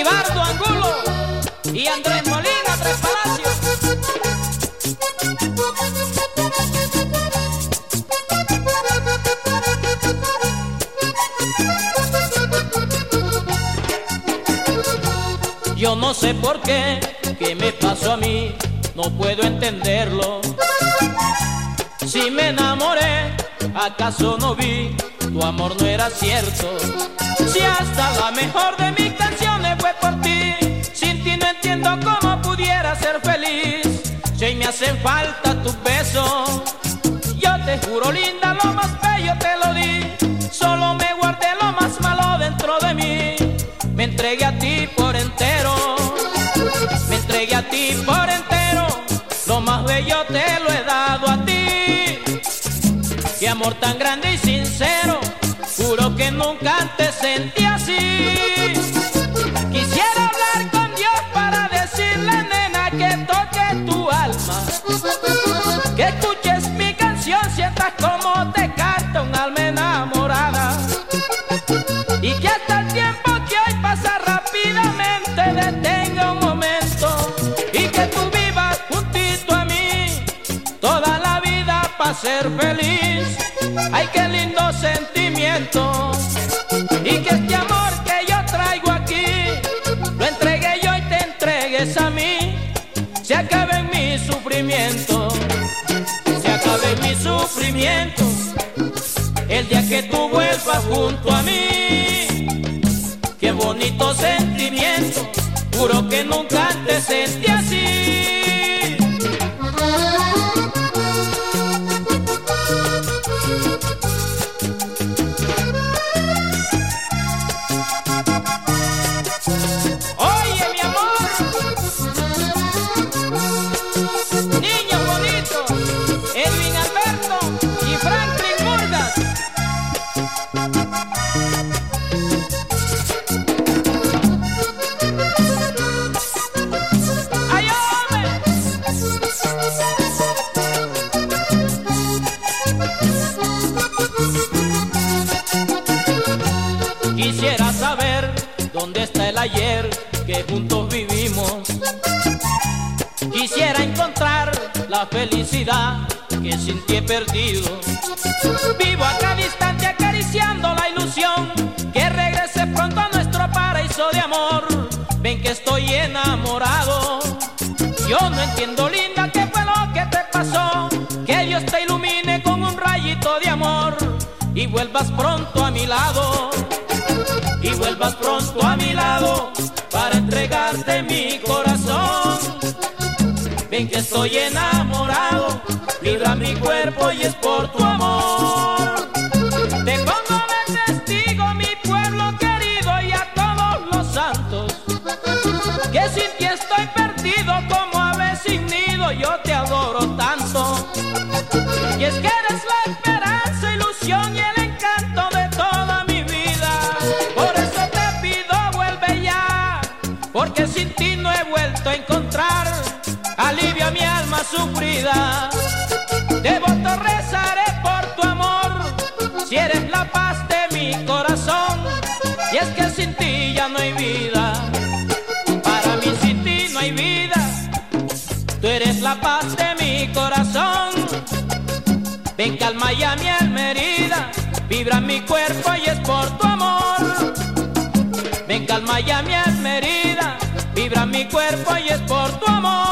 Libardo Angulo y Andrés Molina Tres Palacios. Yo no sé por qué, qué me pasó a mí, no puedo entenderlo. Si me enamoré, ¿acaso no vi? Tu amor no era cierto. Si hasta la mejor de mis hacen falta tus besos, yo te juro linda, lo más bello te lo di. Solo me guardé lo más malo dentro de mí. Me entregué a ti por entero, me entregué a ti por entero, lo más bello te lo he dado a ti. Qué amor tan grande y sincero, juro que nunca te sentí así. Quisiera hablar con Dios para decirle, nena, que toque sientas como te canta un alma enamorada. Y que hasta el tiempo que hoy pasa rápidamente detenga un momento. Y que tú vivas juntito a mí toda la vida para ser feliz. Ay, qué lindo sentimiento. Y que el día que tú vuelvas junto a mí. Qué bonito sentimiento, juro que nunca te sentí así. Quisiera saber dónde está el ayer que juntos vivimos. Quisiera encontrar la felicidad que sin ti he perdido. Vivo acá Ven que estoy enamorado. Yo no entiendo, linda, qué fue lo que te pasó. Que Dios te ilumine con un rayito de amor y vuelvas pronto a mi lado. Y vuelvas pronto a mi lado para entregarte mi corazón. Ven que estoy enamorado, vibra mi cuerpo y es por tu amor. Yo te adoro tanto. Y es que eres la esperanza, ilusión y el encanto de toda mi vida. Por eso te pido, vuelve ya, porque sin ti no he vuelto a encontrar alivio a mi alma sufrida. Vibra mi cuerpo y es por tu amor. Ven calma ya mi alma herida, vibra mi cuerpo y es por tu amor.